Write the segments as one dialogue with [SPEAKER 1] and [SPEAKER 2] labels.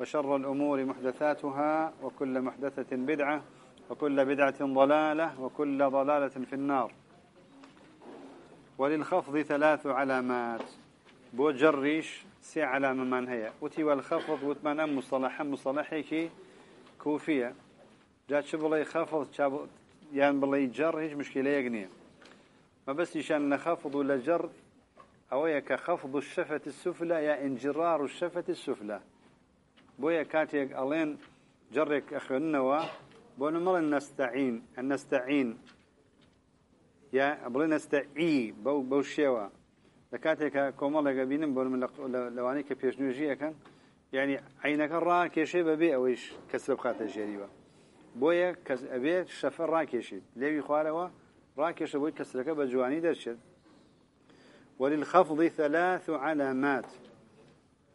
[SPEAKER 1] وشر الأمور محدثاتها وكل محدثة بدعة وكل بدعة ضلالة وكل ضلالة في النار. وللخفض ثلاث علامات. بو جريش سي علامة من هي. وتي والخفض وتمنى مصطلحا مصطلحيك كوفية. جات شبلي خفض يعني بلي جر هيش مشكلة يقنية. ما بس يشان نخفض ولا جر أو كخفض الشفة السفلى يا إنجرار الشفة السفلى. بويا كاتيك ألين جرك أخواننا بون مال نستعين نستعين. يا أبغى نستعي بو بو شوا لكاتيك كومال جابين بون من لواني كبيشنوجيا كان. يعني عينك الرا كيشي ببي أويش كسر بخاطر جريوا بويا كز أبي شفر را كيشي. ليه خواروا را كيشي بوي كسرك بجواني درشد وللخفض ثلاث علامات.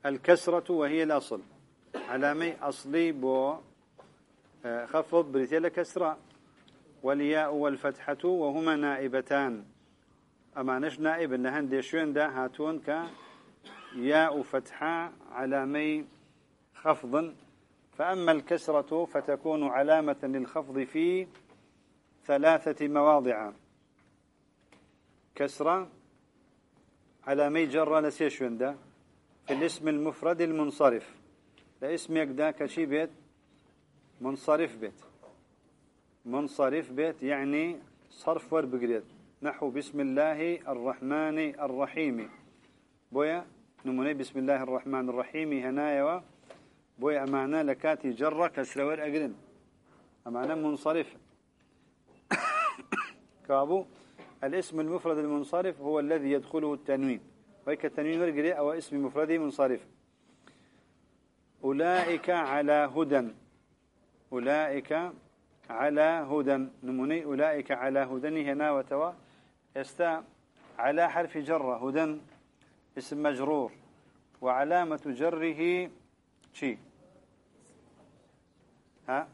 [SPEAKER 1] الكسرة وهي الأصل. علامي أصلي بو آه، خفض بريتيلا كسرة والياء والفتحة وهما نائبتان. أما نش نائب إن ديشوين دا هاتون ك ياء فتحة علامي خفض. فأما الكسرة فتكون علامة للخفض في ثلاثة مواضع. كسرة علامي جرى لسيشوين دا في الاسم المفرد المنصرف. لاسمك دا كشي بيت؟ منصرف بيت. منصرف بيت يعني صرف وربقريت نحو بسم الله الرحمن الرحيم. بويا نموني بسم الله الرحمن الرحيم هنايا بويا أمانا لكاتي جرة كسرور أقرن. أمانا منصرف. كابو الاسم المفرد المنصرف هو الذي يدخله التنوين. ويك التنوين ورقري أو اسم مفرد منصرف. أولئك على هدى. أولئك على هدى. نموني أولئك على هدى. هنا وتوا. يستا على حرف جرة هدى. اسم مجرور. وعلامة جره شي؟ ها؟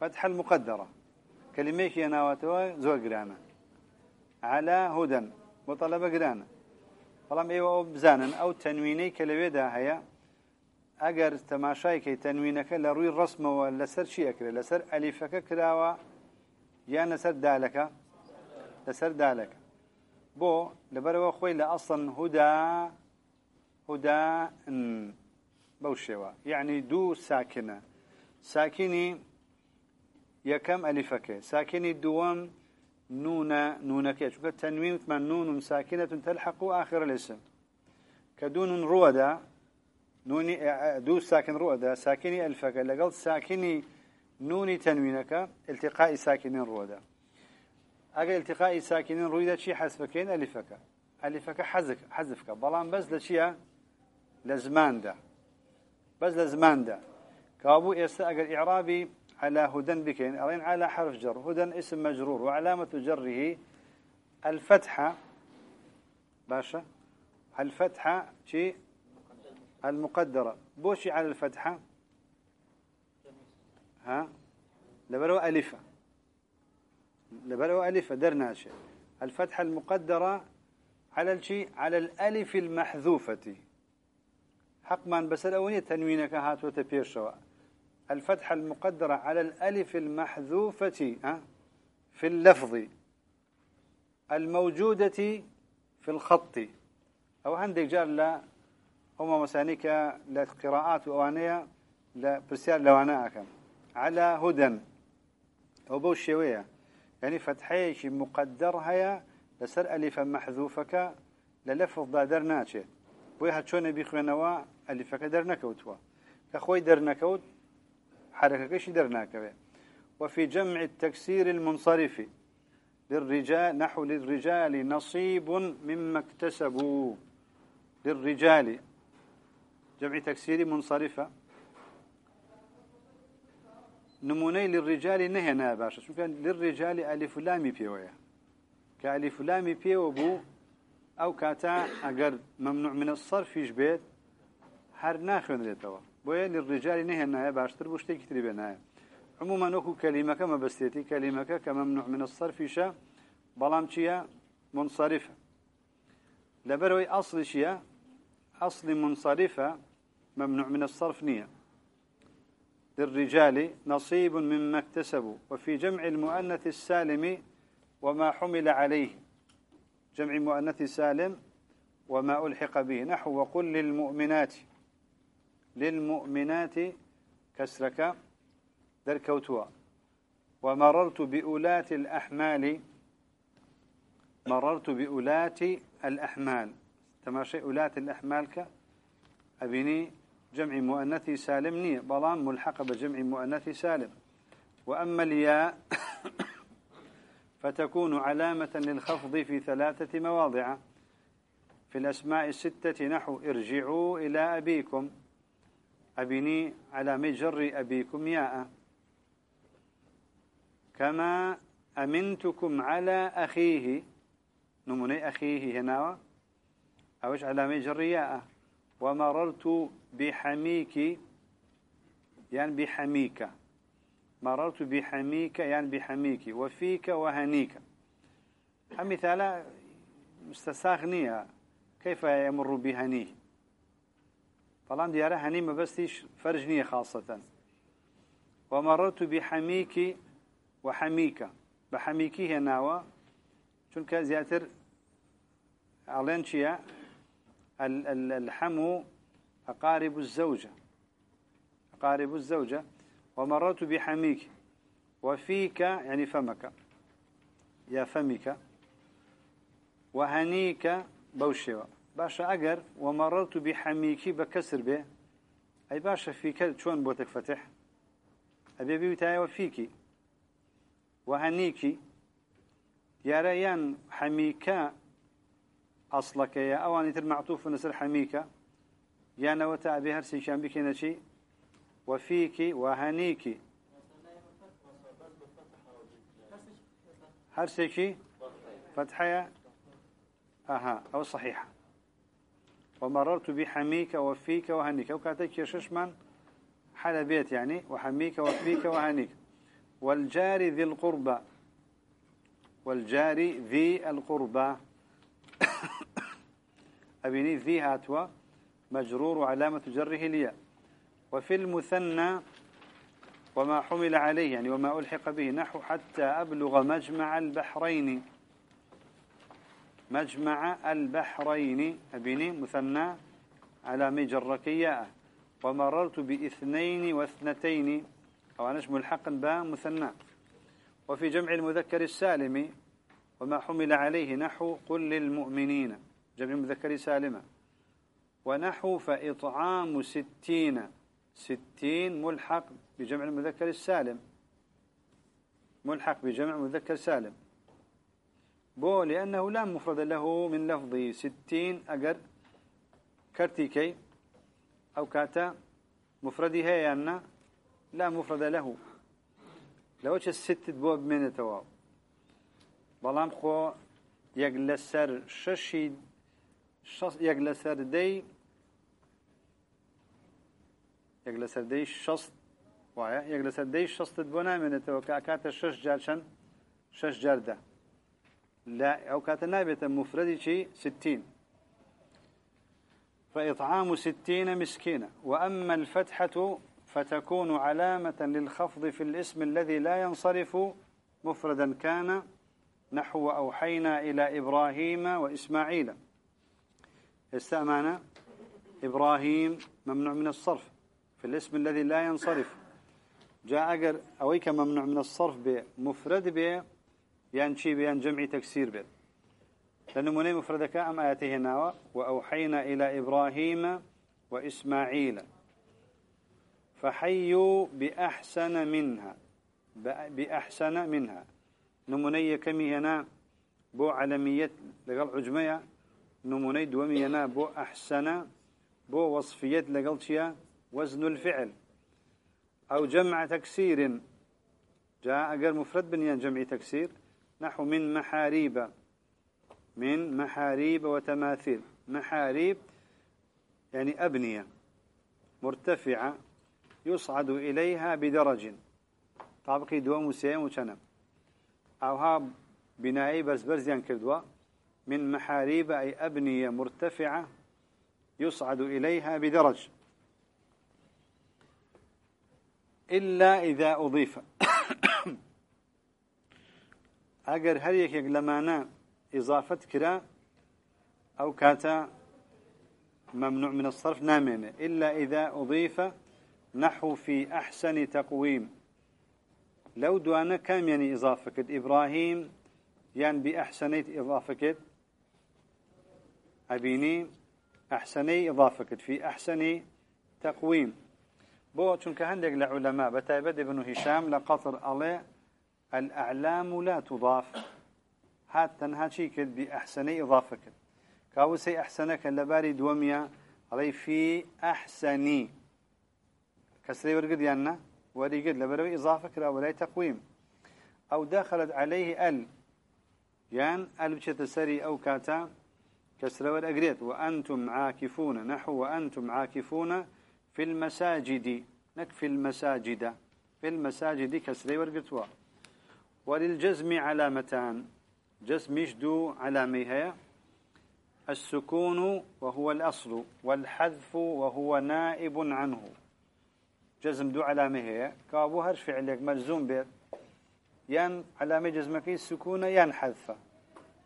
[SPEAKER 1] فتح المقدرة. كلميك هنا وتوا. زور قرانا على هدى. وطلب قرانا. بەڵام ئێوە بزانن ئەو تەنوینەی کە لەوێدا هەیە ئەگەر تەماشایکەی تەنوینەکە لە ڕووی ڕسمەوە لەسەر چی ئەکرێت لەسەر ئەلیفەکە کراوە یان لەسەر دالەکە؟ لەسەر دالەکە. بۆ لەبەرەوە خۆی لە ئەسڵن هودا هودا بەو شێوە. یعنی دوو ساکنە. ساکنی یەکەم ئەلیفەکە. نون نونك شو التنوين مثل نون ساكنة تلحق آخر الاسم. كدون رودا نوني دو ساكن رودا ساكني ألفك. لقل ساكني نوني تنوينك التقاء ساكنين رودا. أقل التقاء ساكنين رودا شي حذفكين ألفك. ألفك حذف حذفك. بلان بس لشيا لزمان ده بس لزمان ده كابو يستا أقل إعرابي على هدى بكين أرين على حرف جر. هدى اسم مجرور وعلامة جره الفتحة باشا. الفتحة شيء المقدرة. بوشي على الفتحة ها؟ لبرو ألفة. لبرو ألفة درنا شيء الفتحة المقدرة على الشيء على الألف المحذوفة. حق بس الأولية تنوينك هات وتبير الفتحة المقدرة على الألف المحذوفة في اللفظ الموجودة في الخط. أو عندك جار لا هما مسانيك لقراءات وأوانية لا برسيال لواناء على هدى. أو بو الشوية يعني فتحيش مقدر هيا لسر ألف محذوفك للفظ بادر ناتشي بويها شون بيخوينوا ألفك در نكوتوا كخوي در نكوت حركة كش درناك وفي جمع التكسير المنصرف للرجال نحو للرجال نصيب مما اكتسبوا. للرجال. جمع تكسير منصرفة نموني للرجال نهنا باشا. شو كان؟ للرجال ألف لامي بيويا كألف لامي بيو بو أو كاتا أجر ممنوع من الصرف يجبت هر ناخذ لتوا بويا للرجال نهنا باشتر بوشتي كتري بنايا عموما نكو كلمة كما بستيتي كلمة كممنوع من الصرف يشا بلام شيا منصرفة. لبروي أصل شيا أصل منصرفة ممنوع من الصرف نية. للرجال نصيب مما اكتسبوا وفي جمع المؤنث السالم وما حمل عليه. جمع مؤنث سالم وما ألحق به نحو وقل للمؤمنات. للمؤمنات كسرك ذركوتوا ومررت بأولات الأحمال مررت بأولات الأحمال. تماشي أولات الأحمال أبيني جمع مؤنث سالم نية. بلان ملحقة بجمع مؤنث سالم. وأما الياء فتكون علامة للخفض في ثلاثة مواضع. في الأسماء الستة نحو ارجعوا إلى أبيكم. أبني على مجر أبيكم ياء. كما أمنتكم على أخيه. نمني أخيه هنا. أوش على مجر ياء؟ ومررت بحميك. يعني بحميك. مررت بحميك يعني بحميك. وفيك وهنيك. مثال مستساغنية. كيف يمر بهنيه؟ طالما ديارة هني ما بستيش فرجنية خاصة ومررت بحميك وحميك بحميكي هناوا چونك زياتر علين شيا الحمو أقارب الزوجة أقارب الزوجة ومررت بحميك وفيك يعني فمك يا فمك وهنيك بوشوا باشا أجر ومررت بحميك بكسر به أي باشا فيك شون بوتك فتح؟ أبي بيوتاي وفيك وهنيك يا ريان حميكا أصلك يا أواني تر معطوف نسر حميكا. يا نوتا أبي هرسي كان بكينا شي. وفيك وهنيك هرسيكي؟ فتحية أها أو صحيحة. ومررت بحميك وفيك وهنيك. وكاتك يششمن حال بيت يعني وحميك وفيك وهنيك. والجار ذي القربى والجار ذي القربى. أبيني ذي هاتوا مجرور علامة جره الياء وفي المثنى وما حمل عليه يعني وما ألحق به نحو حتى أبلغ مجمع البحرين. مجمع البحرين. أبيني مثنى على مجركياء ومررت بإثنين واثنتين. أو أنش ملحق با مثنى. وفي جمع المذكر السالم. وما حمل عليه نحو قل للمؤمنين. جمع المذكر سالمة ونحو فإطعام ستين. ستين ملحق بجمع المذكر السالم. ملحق بجمع مذكر سالم بو لأنه لا مفرد له من لفظه ستين أجر. كرتيكي أو كاتا مفردها يعني لا مفرد له. لو الست بو من التواب بلام خو يجلسر ششي شص يجلسر دي يجلسر دي شص يجلسر دي شص تبونا من التوكا كاتا شش جارشن شش جرده لا أو كانت نابته مفردي شيء ستين. فإطعام ستين مسكينة. وأما الفتحة فتكون علامة للخفض في الاسم الذي لا ينصرف مفردا كان نحو أوحينا إلى إبراهيم وإسماعيل. استأمانا؟ إبراهيم ممنوع من الصرف في الاسم الذي لا ينصرف. جاء أجر أويك ممنوع من الصرف بمفرد به يان شي بيان جمع تكسير بيت لنموني مفردك أم آياته ناوى وأوحينا إلى إبراهيم وإسماعيل. فحيوا بأحسن منها بأحسن منها. نموني كمي هنا بو علمية لقل عجمية نموني دومي هنا بو أحسن بو وصفية لقل وزن الفعل. أو جمع تكسير جاء أجر مفرد بنيان جمع تكسير نحو من محاريب. من محاريب وتماثيل. محاريب يعني أبنية. مرتفعة. يصعد إليها بدرج. طابقي دوام وسيم وشنم أو ها بنائي بس برزيان كردوا من محاريب أي أبنية مرتفعة. يصعد إليها بدرج. إلا إذا أضيف. أجر هل يك لمانا إضافة كرا أو كاتا ممنوع من الصرف نامنة إلا إذا أضيف نحو في أحسن تقويم لو دوانا كم يعني إضافة كد إبراهيم يعني بأحسنيت إضافة كد أبيني أحسني إضافة كد في أحسن تقويم بو چونك هندق لعلماء بتايبد ابن هشام لقطر عليه الأعلام لا تضاف. هات تنها شي كد بأحسني إضافة كد. كاوسي أحسنك اللباري دوميا. علي في أحسني. كسري ورقد يانا. ورقد لبروي إضافة كلا ولا تقويم. أو دخلت عليه ال. يان ال بشت سري أو كاتا. كسر ورقريت وأنتم عاكفون. نحو وأنتم عاكفون في المساجد. نكفي المساجد. في المساجد كسري ورقتوا. وللجزم علامتان. جزم يشدو علاميها السكون وهو الأصل والحذف وهو نائب عنه. جزم دو علامة هي. كابو هرش فعلك مجزوم بيت. يان علامة جزمك السكون يان حذف.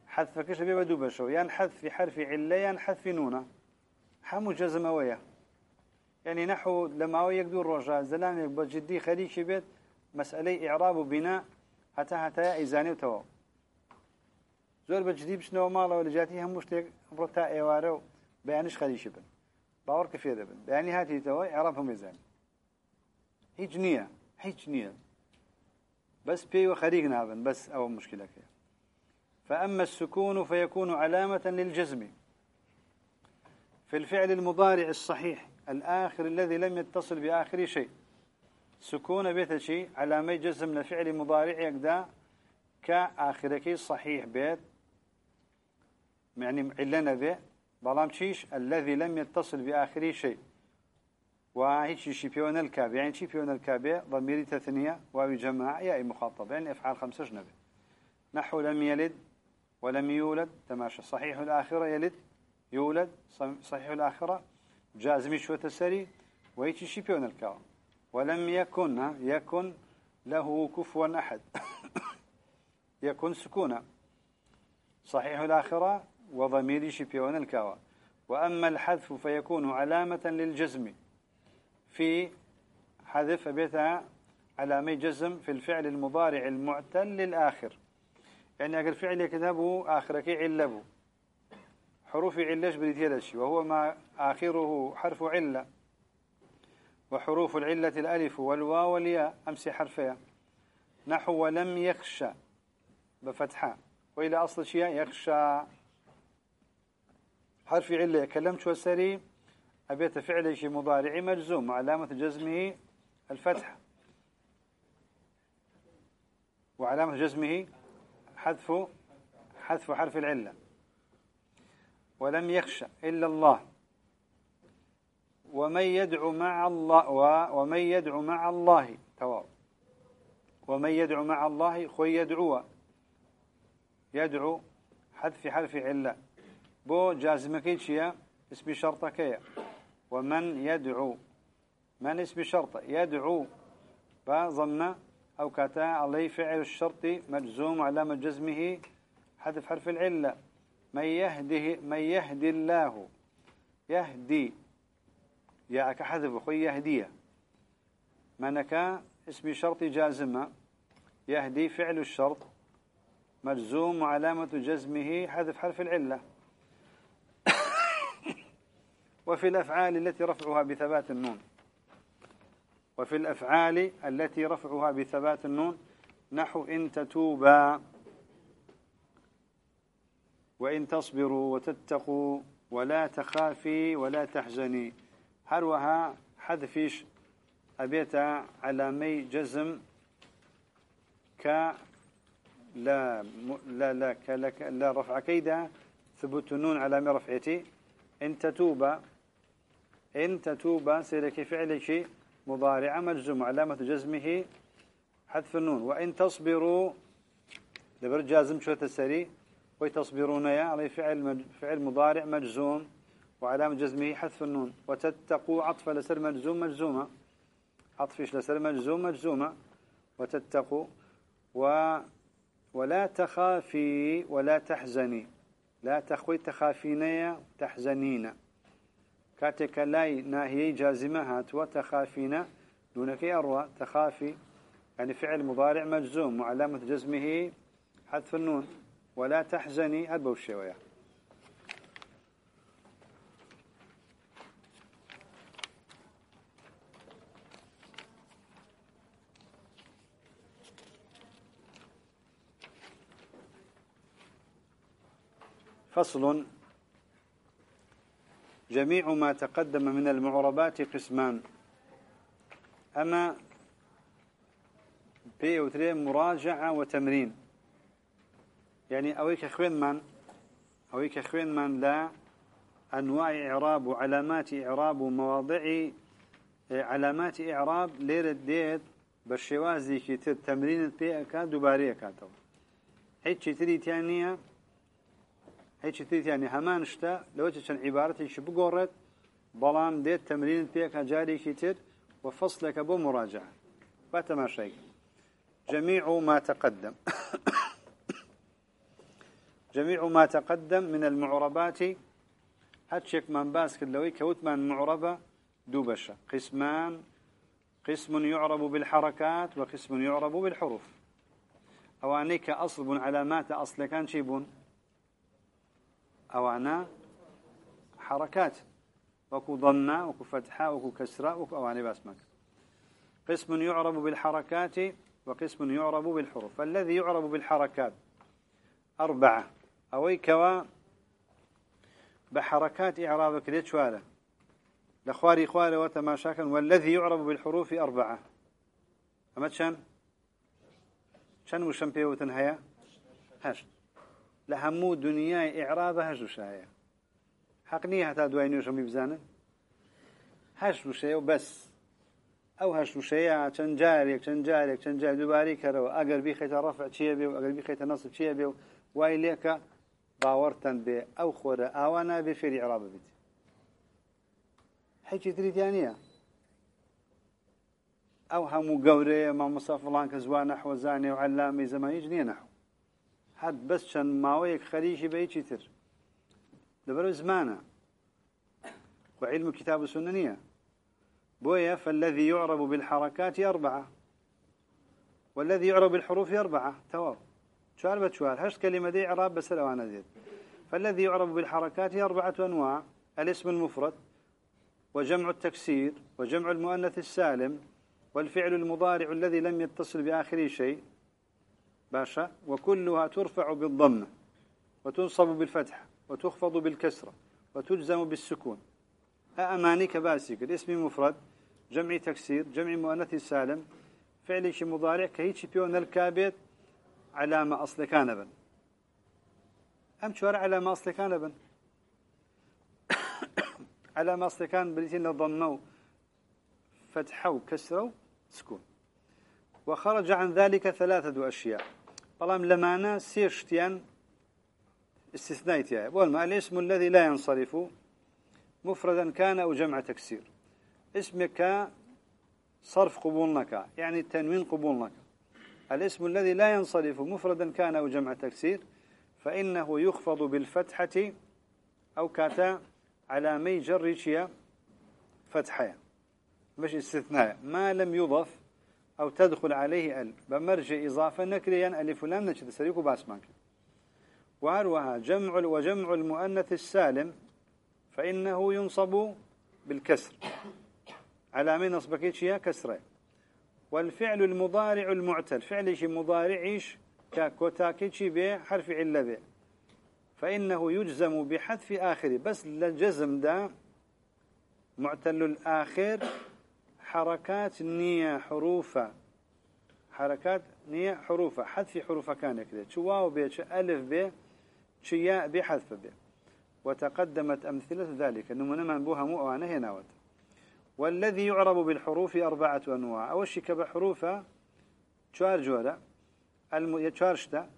[SPEAKER 1] حذف كش بيبا دو بشو. يان حذف حرف علة يان حذف نونة. حمو جزم ويا. يعني نحو لما يقدر رجاء زلان بجدي خليك بيت مسألة إعراب وبناء. حتى حتى إيزاني وتوا زور بشنو ماله ولا جاتي هم مشتك برتا إيوارو بيانش خليش بن. باور كفيه بن. بياني هاتي توا إعرابهم إيزاني هیچ نییە هیچ نییە. بس بي وخريق نابن بس أو مشكلة كده فأما السكون فيكون علامة للجزم. في الفعل المضارع الصحيح الآخر الذي لم يتصل بآخر شيء. سكون بيت شيء علامة جزم لفعل مضارع يقدا كآخرك صحيح بيت. يعني علنا به بلام شيش الذي لم يتصل بآخر شيء. وهيك شيء بيون الكاب يعني شيء بيون الكاب ضمير تثنية واو جماعة يا مخاطب. يعني أفعال خمسة جنبه نحو لم يلد ولم يولد تماشى. صحيح الآخرة يلد يولد صحيح الآخرة جازم شو تسري وهيك شيء بيون الكاب ولم يكن يكن له كفوا أحد. يكن سكونا. صحيح الآخرة وضمير شبيون الكاوى. وأما الحذف فيكون علامة للجزم في حذف بيتها علامة جزم في الفعل المضارع المعتل للآخر. يعني أقل فعل كتابه آخرك علبه حروف علش بريتيلش وهو ما آخره حرف علة. وحروف العلة الألف والواو والياء أمسي حرفيا نحو ولم يخشى بفتحة. وإلى أصل شيء يخشى. حرف علة كلمت شو سري؟ أبيت فعل شيء مضارع مجزوم وعلامة جزمه الفتح وعلامة جزمه حذف حذف حرف العلة. ولم يخشى إلا الله. ومن يدعو مع الله ومن يدعو مع الله. تواب ومن يدعو مع الله خوي يدعو. يدعو حذف حرف علة. بو جازمك شيء اسم شرطك ومن يدعو. من اسم شرط. يدعو. بضم أو كتا عليه فعل الشرط مجزوم علامة جزمه حذف حرف العلة. من يهده من يهدي الله. يهدي يا كحذف خوي يهديه. منك اسم شرط جازمة يهدي فعل الشرط. مجزوم وعلامة جزمه حذف حرف العلة. وفي الأفعال التي رفعها بثبات النون. وفي الأفعال التي رفعها بثبات النون. نحو إن تتوبا. وإن تصبروا وتتقوا. ولا تخافي ولا تحزني. هروها حذفيش أبيت علامي جزم ك لا لا لا لا, لا رفع كيدا ثبوت النون على رفعتي. إن تتوبا إن تتوبا سيرك فعل شيء مضارع مجزوم علامة جزمه حذف النون. وإن تصبروا دبر جازم شو تسري ويتصبرون يا على فعل فعل مضارع مجزوم وعلامة جزمه حذف النون. وتتقوا عطف لسر مجزوم مجزومة. عطفش لسر مجزوم مجزومة. وتتقوا و ولا تخافي ولا تحزني. لا تخوي تخافين تحزنين. كاتك لاي ناهي جازمة هات. وتخافين. دونك أروى تخافي. يعني فعل مضارع مجزوم. وعلامة جزمه حذف النون. ولا تحزني. هذا بوشيوية فصل. جميع ما تقدم من المعربات قسمان. أما بي وتري مراجعة وتمرين. يعني أويك خوين من؟ أويك خوين من لا. أنواع إعراب وعلامات إعراب ومواضع علامات إعراب ليرة ديت بالشوازي كتير. تمرين بي أكاد دوبارية كاتو هيك تري تانية هيك تريد يعني همان شتا لو تشن عبارتي شو بقولت بلان ديت تمرين بيك جاري كتير وفصلك أبو مراجعة. شيء جميع ما تقدم. جميع ما تقدم من المعربات. هاتشك من باس كلوي كوت من معربة دوبشة قسمان قسم يعرب بالحركات وقسم يعرب بالحروف. أوانيك أصل علامات أصل كان شيبون أوانا حركات. وكو ضنا وكو فتحة وكو كسرة وكو أواني باسمك. قسم يعرب بالحركات وقسم يعرب بالحروف. فالذي يعرب بالحركات؟ أربعة. أوي كوا بحركات إعرابك ليش والا؟ لخواري خواري وتماشاكا والذي يعرب بالحروف أربعة. أما شان شان وشان بيوتن هيا؟ هاش لهمو دنياي إعراب هجو شاية حقنية حتى دوين يوشم بزانن هشو شيء وبس أو هشو شيء چەند جارێک چەند جارێک چەند جار دووباری کەرەوە. ئەگەر بیخێتە ڕەفع چیە بێ و؟ ئەگەر بیخێتە نەسب چیە بێ و؟ وای لێکە باوەڕتەن بێ. ئەو خۆرە ئاوا نابێ فێری عراب بێت حیکی تریتیان نییە. ئەو هەموو گەورەیە مامۆسا فڵان کە زوان نەحوەزانێ و عەلامی زەمانیش نییە نەحو حد بس چەند ماوەیەک خەریکی بەیکی تر. لەبەرە زمانە. وعلم كتاب السنة نية بويا فالذي يعرب بالحركات أربعة والذي يعرب بالحروف أربعة تواب شوار بتشوار هشت كلمة دي إعراب بس الأوانا زيد فالذي يعرب بالحركات أربعة أنواع. الاسم المفرد وجمع التكسير وجمع المؤنث السالم والفعل المضارع الذي لم يتصل بآخر شيء. باشا وكلها ترفع بالضمة وتنصب بالفتح وتخفض بالكسرة وتجزم بالسكون. أمانيك باسك الاسم مفرد جمع تكسير جمع مؤنث سالم فعل شي مضارع كهيتش بيون الكابت علامة أصل كان بن. أم شوارع علامة أصل كان بن؟ علامة أصل كان بلتين ضمنوا فتحوا كسروا سكون وخرج عن ذلك ثلاثة أشياء. طالما لمانا سيشتيان استثنائتها ما الاسم الذي لا ينصرف مفردا كان أو جمع تكسير. اسمك صرف قبولنك يعني تنوين قبولنك الاسم الذي لا ينصرف مفردا كان أو جمع تكسير فإنه يخفض بالفتحة أو كاتا على مي جر فتحة مش استثناء. ما لم يضف أو تدخل عليه ال بمرجع إضافة نكريا ألف لام نجد سريك باسمك وهروها جمع وجمع المؤنث السالم فإنه ينصب بالكسر. على من نصبك شيء كسرة؟ والفعل المضارع المعتل. فعل شيء مضارعيش كوتاكيشي به حرف علة به فإنه يجزم بحذف آخره. بس للجزم ده معتل الآخر حركات النية حروف حركات نية حروفة. حذف حروف كان كذا شو واو بي ألف بي شياء بحذف بي وتقدمت أمثلة ذلك. نمنا من بوها مؤوانا هنا وت والذي يعرب بالحروف أربعة أنواع. أول شيء كبحروفة شوار جورا الم... شوارشتا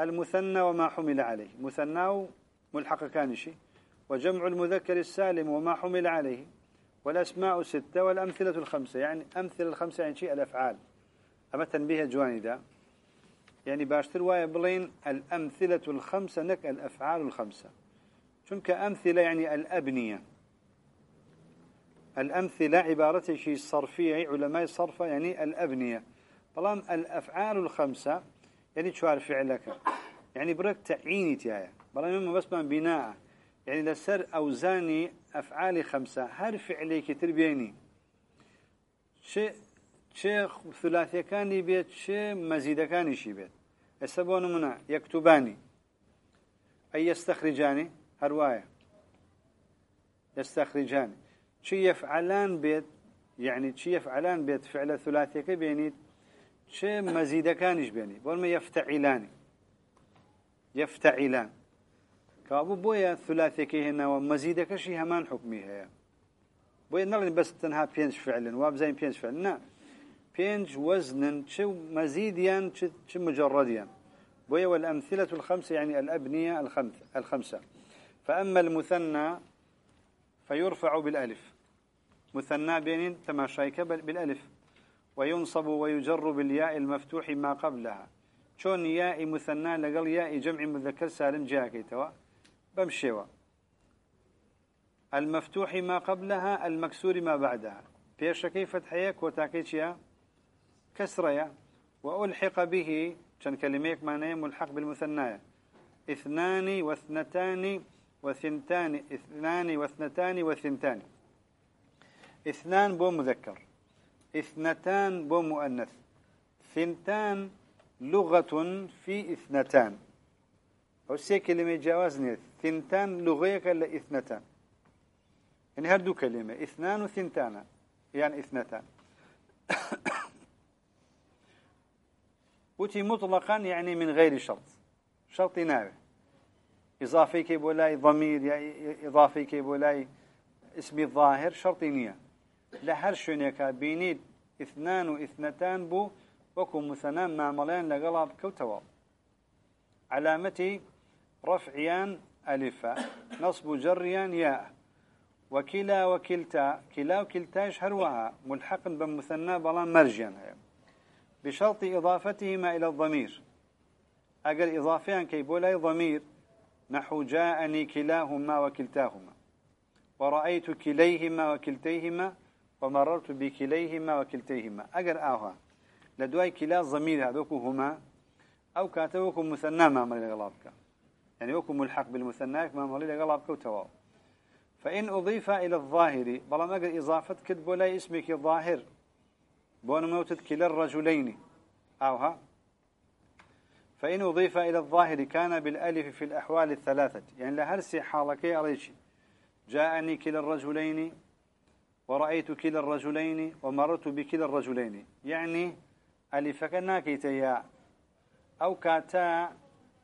[SPEAKER 1] المثنى وما حمل عليه. مثنى ملحق كانشي وجمع المذكر السالم وما حمل عليه. والأسماء ستة والأمثلة الخمسة. يعني أمثلة الخمسة يعني شيء الأفعال. أما تنبيه جواني ده يعني باشتر واي بلين الأمثلة الخمسة نك الأفعال الخمسة. شنك أمثلة يعني الأبنية. الأمثلة عبارة شيء صرفية علماء الصرفة يعني الأبنية. طالما الأفعال الخمسة يعني شوار فعلك؟ يعني برك تعيني تيايا. بلام بس من بناء. يعني لسر أوزاني أفعال خمسة. هر فعلي كتر بيني. شيء شيء ثلاثي كان بيت شيء مزيد كان شي بيت. السبون منا يكتباني أي يستخرجاني هرواية يستخرجاني شي يفعلان بيت يعني شي يفعلان بيت فعل ثلاثي كبيني شيء مزيد كانش بيني بول ما يفتعلاني يفتعلان كابو بويا ثلاثي كي هنا ومزيد كشي همان حكمي هي بويا نلغي بس تنها بينج فعلا وابزين بينج فعلا نا بينج وزنا شو مزيديا شو مجرديا بويا والأمثلة الخمسة يعني الأبنية الخمسة, الخمسة. فأما المثنى فيرفع بالألف. مثنى بين تماشيك بالألف. وينصب ويجر بالياء المفتوح ما قبلها. شون ياء مثنى لقل ياء جمع مذكر سالم جاكيتوا بمشيوا. المفتوح ما قبلها المكسور ما بعدها. بيش كيف فتحيك وتاكيتشيا كسريا. وألحق به كان كلميك معناه ملحق بالمثنى اثنان واثنتان وثنتان اثنان واثنتان وثنتان. اثنان بو مذكر. اثنتان بو مؤنث. ثنتان لغة في اثنتان. أو سي كلمة جوازني ثنتان لغيك إلا إثنتان. يعني هردو كلمة إثنان وثنتان. يعني إثنتان. وتي مطلقا يعني من غير شرط. شرط ناوي. إضافي كي بولاي ضمير يعني إضافي كي بولاي اسمي الظاهر شرطي نية. لهر شونيكا بينيد إثنان وإثنتان بو وكو مثنان معملين لقلب كوتوا علامتي رفعيان ألفا نصب جريان ياء. وكلا وكلتا كلا وكلتاش هروها ملحق بمثنى بلان مرجيان بشرط إضافتهما إلى الضمير. أقل إضافيان كي بولاي ضمير نحو جاءني كلاهما وكلتاهما. ورأيت كليهما وكلتيهما ومررت بكليهما وكلتيهما. أجر آها لدواي كلا ضمير هذوك هما أو كاتبوكم مثنى ما ملي لغلابك يعني وكم ملحق بالمثنى ما ملي لغلابك وتواو فإن أضيف إلى الظاهر بلا ما إضافة كتب لا اسمك ظاهر. بون موتت كلا الرجلين. أوها. فإن أضيف إلى الظاهر كان بالألف في الأحوال الثلاثة. يعني لهرسي حالكي أريشي جاءني كلا الرجلين ورأيت كلا الرجلين ومررت بكلا الرجلين. يعني ألفك ناكيتيا أو كاتا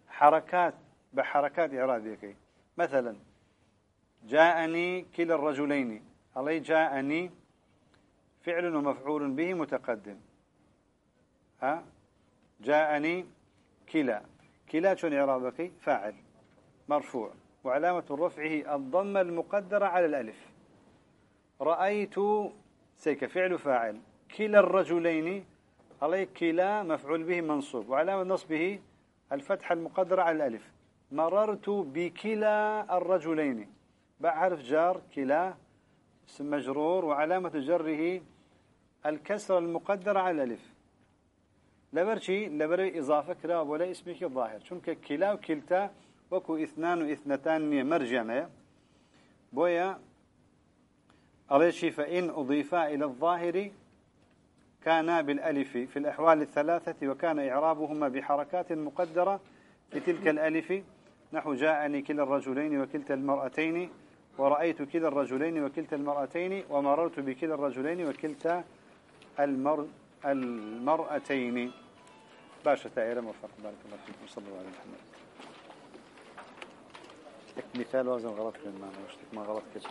[SPEAKER 1] حركات. بحركات إعرابيك مثلا جاءني كلا الرجلين. علي جاءني فعل ومفعول به متقدم. ها؟ جاءني كلا. كلا شون إعرابك فاعل. مرفوع. وعلامة رفعه الضمة المقدرة على الألف. رأيت سيك فعل فاعل كلا الرجلين. عليك كلا مفعول به منصوب. وعلامة نصبه الفتحة المقدرة على الألف. مررت بكلا الرجلين. بعرف جار كلا اسم مجرور وعلامة جره الكسر المقدرة على الألف. لبرشي لبر إضافة كلا ولا اسمك الظاهر. شنك كلا وكلتا وكو اثنان واثنتان مرجعنا بويا أريشي فإن أضيفا إلى الظاهر كانا بالألف في الأحوال الثلاثة وكان إعرابهما بحركات مقدرة في تلك الألف. نحو جاءني كلا الرجلين وكلتا المرأتين ورأيت كلا الرجلين وكلتا المرأتين ومررت بكلا الرجلين وكلتا المر المرأتين. باشا تائرة موفق. بارك الله فيكم صلى الله عليه وسلم مثال وزن غلط كلمة ما غلط كده